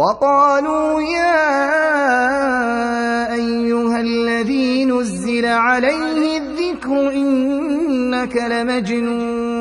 وقالوا يا أيها الذي نزل عليه الذكر إنك لمجنون.